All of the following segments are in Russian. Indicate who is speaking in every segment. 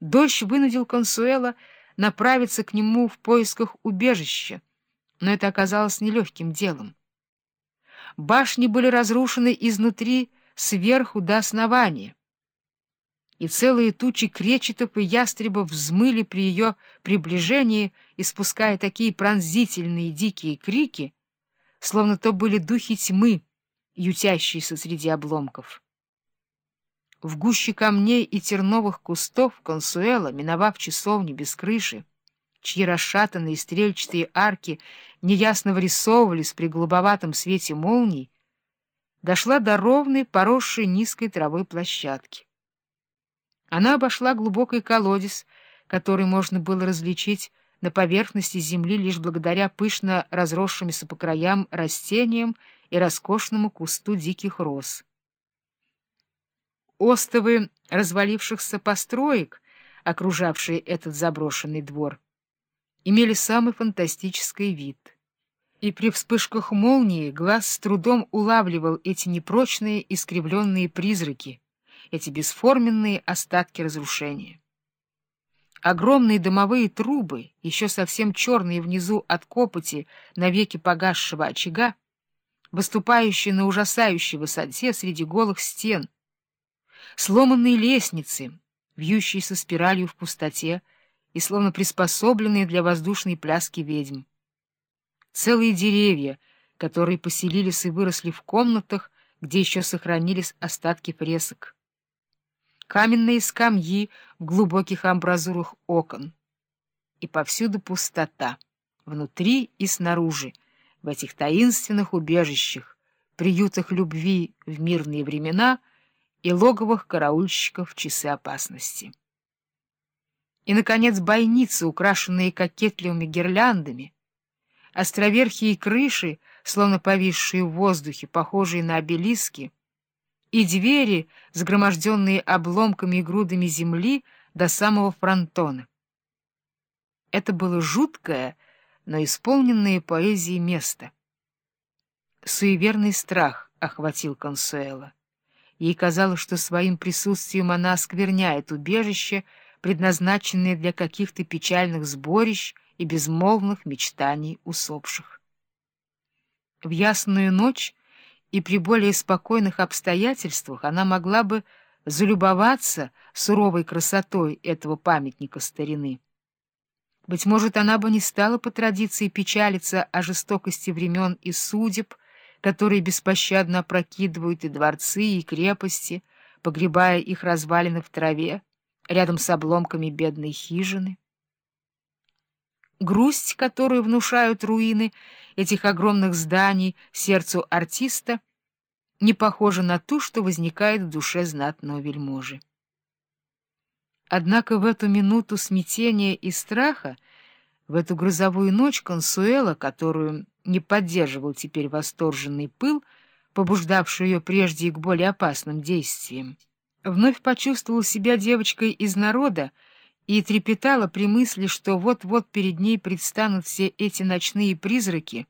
Speaker 1: Дождь вынудил Консуэла направиться к нему в поисках убежища, но это оказалось нелегким делом. Башни были разрушены изнутри сверху до основания, и целые тучи кречетов и ястребов взмыли при ее приближении, испуская такие пронзительные дикие крики, словно то были духи тьмы, ютящиеся среди обломков. В гуще камней и терновых кустов Консуэла, миновав часовню без крыши, чьи расшатанные стрельчатые арки неясно вырисовывались при голубоватом свете молний, дошла до ровной, поросшей низкой травой площадки. Она обошла глубокий колодец, который можно было различить на поверхности земли лишь благодаря пышно разросшимся по краям растениям и роскошному кусту диких роз. Остовы развалившихся построек, окружавшие этот заброшенный двор, имели самый фантастический вид. И при вспышках молнии глаз с трудом улавливал эти непрочные искривленные призраки, эти бесформенные остатки разрушения. Огромные дымовые трубы, еще совсем черные внизу от копоти навеки погасшего очага, выступающие на ужасающей высоте среди голых стен — сломанные лестницы, вьющиеся спиралью в пустоте и словно приспособленные для воздушной пляски ведьм. Целые деревья, которые поселились и выросли в комнатах, где еще сохранились остатки фресок. Каменные скамьи в глубоких амбразурах окон. И повсюду пустота, внутри и снаружи, в этих таинственных убежищах, приютах любви в мирные времена — и логовых караульщиков в часы опасности. И, наконец, бойницы, украшенные кокетливыми гирляндами, островерхие крыши, словно повисшие в воздухе, похожие на обелиски, и двери, сгроможденные обломками и грудами земли до самого фронтона. Это было жуткое, но исполненное поэзией место. Суеверный страх охватил Консуэла. Ей казалось, что своим присутствием она оскверняет убежище, предназначенное для каких-то печальных сборищ и безмолвных мечтаний усопших. В ясную ночь и при более спокойных обстоятельствах она могла бы залюбоваться суровой красотой этого памятника старины. Быть может, она бы не стала по традиции печалиться о жестокости времен и судеб, которые беспощадно опрокидывают и дворцы, и крепости, погребая их развалины в траве, рядом с обломками бедной хижины. Грусть, которую внушают руины этих огромных зданий сердцу артиста, не похожа на ту, что возникает в душе знатного вельможи. Однако в эту минуту смятения и страха, в эту грозовую ночь Консуэла, которую не поддерживал теперь восторженный пыл, побуждавший ее прежде и к более опасным действиям. Вновь почувствовала себя девочкой из народа и трепетала при мысли, что вот-вот перед ней предстанут все эти ночные призраки,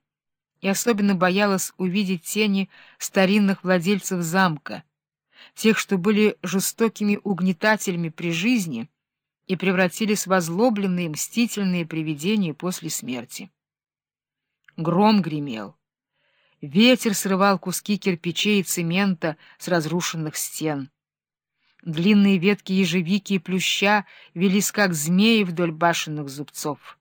Speaker 1: и особенно боялась увидеть тени старинных владельцев замка, тех, что были жестокими угнетателями при жизни и превратились в озлобленные мстительные привидения после смерти. Гром гремел. Ветер срывал куски кирпичей и цемента с разрушенных стен. Длинные ветки ежевики и плюща велись, как змеи вдоль башенных зубцов.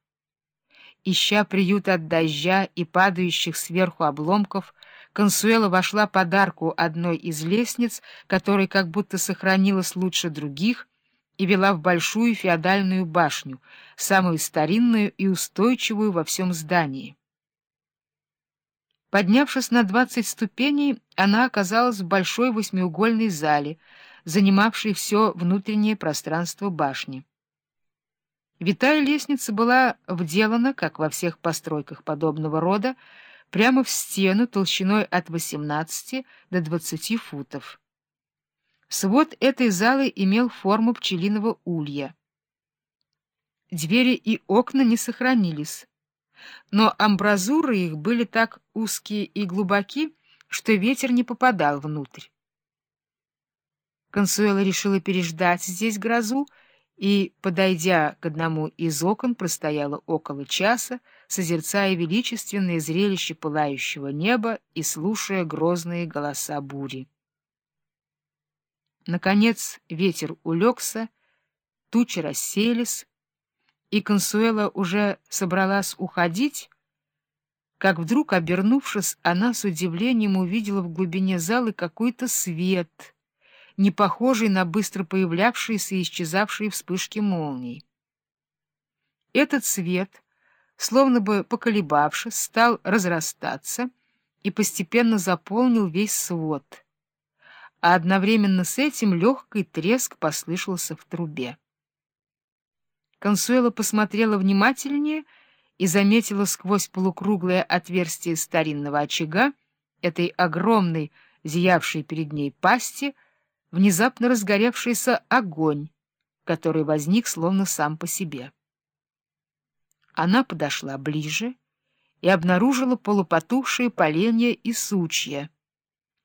Speaker 1: Ища приют от дождя и падающих сверху обломков, Консуэла вошла под арку одной из лестниц, которая как будто сохранилась лучше других, и вела в большую феодальную башню, самую старинную и устойчивую во всем здании. Поднявшись на двадцать ступеней, она оказалась в большой восьмиугольной зале, занимавшей все внутреннее пространство башни. Витая лестница была вделана, как во всех постройках подобного рода, прямо в стену толщиной от 18 до 20 футов. Свод этой залы имел форму пчелиного улья. Двери и окна не сохранились но амбразуры их были так узкие и глубоки, что ветер не попадал внутрь. Консуэла решила переждать здесь грозу и, подойдя к одному из окон, простояла около часа, созерцая величественное зрелище пылающего неба и слушая грозные голоса бури. Наконец ветер улегся, тучи расселись, и Консуэла уже собралась уходить, как вдруг, обернувшись, она с удивлением увидела в глубине зала какой-то свет — не похожий на быстро появлявшиеся и исчезавшие вспышки молний. Этот свет, словно бы поколебавшись, стал разрастаться и постепенно заполнил весь свод, а одновременно с этим легкий треск послышался в трубе. Консуэла посмотрела внимательнее и заметила сквозь полукруглое отверстие старинного очага этой огромной, зиявшей перед ней пасти, внезапно разгоревшийся огонь, который возник словно сам по себе. Она подошла ближе и обнаружила полупотухшие поленья и сучья,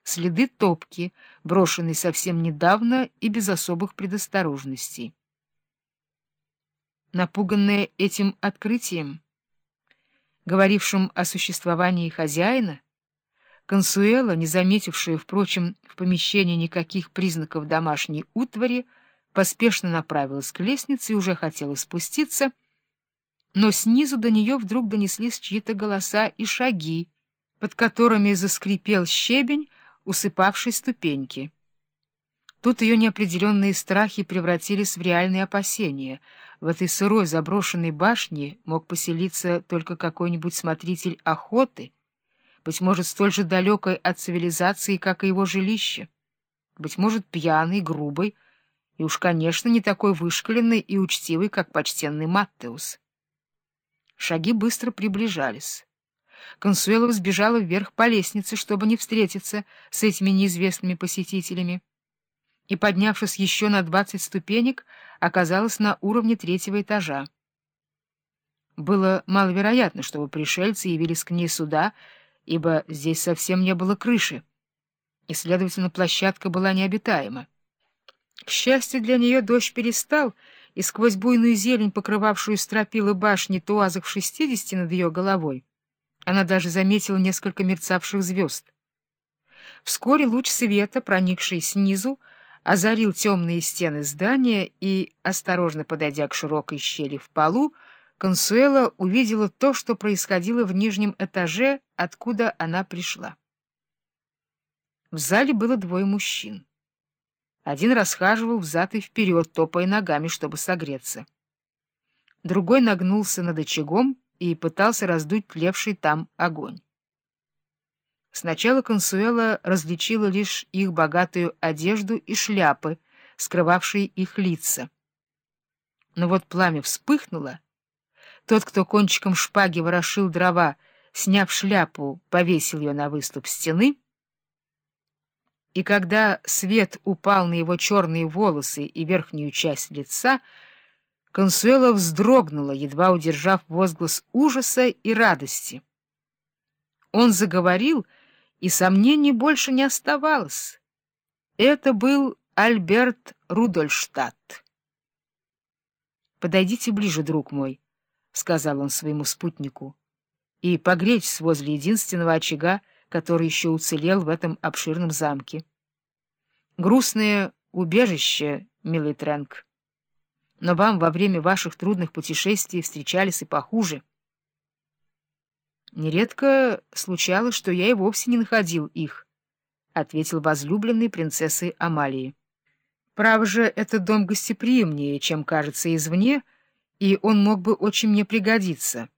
Speaker 1: следы топки, брошенной совсем недавно и без особых предосторожностей. Напуганная этим открытием, говорившим о существовании хозяина, Консуэла, не заметившая, впрочем, в помещении никаких признаков домашней утвари, поспешно направилась к лестнице и уже хотела спуститься, но снизу до нее вдруг донеслись чьи-то голоса и шаги, под которыми заскрипел щебень, усыпавший ступеньки. Тут ее неопределенные страхи превратились в реальные опасения. В этой сырой заброшенной башне мог поселиться только какой-нибудь смотритель охоты — быть может, столь же далекой от цивилизации, как и его жилище, быть может, пьяный, грубый и уж, конечно, не такой вышкаленный и учтивый, как почтенный Маттеус. Шаги быстро приближались. Консуэла взбежала вверх по лестнице, чтобы не встретиться с этими неизвестными посетителями, и, поднявшись еще на двадцать ступенек, оказалась на уровне третьего этажа. Было маловероятно, чтобы пришельцы явились к ней сюда ибо здесь совсем не было крыши, и, следовательно, площадка была необитаема. К счастью для нее, дождь перестал, и сквозь буйную зелень, покрывавшую стропилы башни туазах в шестидесяти над ее головой, она даже заметила несколько мерцавших звезд. Вскоре луч света, проникший снизу, озарил темные стены здания и, осторожно подойдя к широкой щели в полу, Консуэла увидела то, что происходило в нижнем этаже, откуда она пришла. В зале было двое мужчин. Один расхаживал взад и вперед, топая ногами, чтобы согреться. Другой нагнулся над очагом и пытался раздуть тлевший там огонь. Сначала Консуэла различила лишь их богатую одежду и шляпы, скрывавшие их лица. Но вот пламя вспыхнуло, тот, кто кончиком шпаги ворошил дрова, сняв шляпу, повесил ее на выступ стены, и когда свет упал на его черные волосы и верхнюю часть лица, Консуэла вздрогнула, едва удержав возглас ужаса и радости. Он заговорил, и сомнений больше не оставалось. Это был Альберт Рудольштадт. «Подойдите ближе, друг мой», — сказал он своему спутнику, — и погреть возле единственного очага, который еще уцелел в этом обширном замке. Грустное убежище, милый Трэнк. Но вам во время ваших трудных путешествий встречались и похуже. Нередко случалось, что я и вовсе не находил их, — ответил возлюбленный принцессы Амалии. Право же, этот дом гостеприимнее, чем кажется извне, — и он мог бы очень мне пригодиться.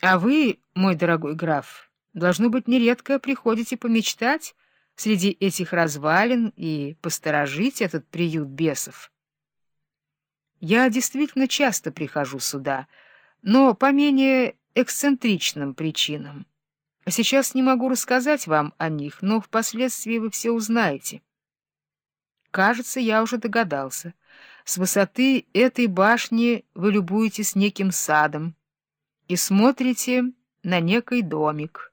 Speaker 1: А вы, мой дорогой граф, должно быть, нередко приходите помечтать среди этих развалин и посторожить этот приют бесов. Я действительно часто прихожу сюда, но по менее эксцентричным причинам. Сейчас не могу рассказать вам о них, но впоследствии вы все узнаете. Кажется, я уже догадался — с высоты этой башни вы любуетесь неким садом и смотрите на некий домик.